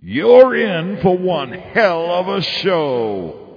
You're in for one hell of a show.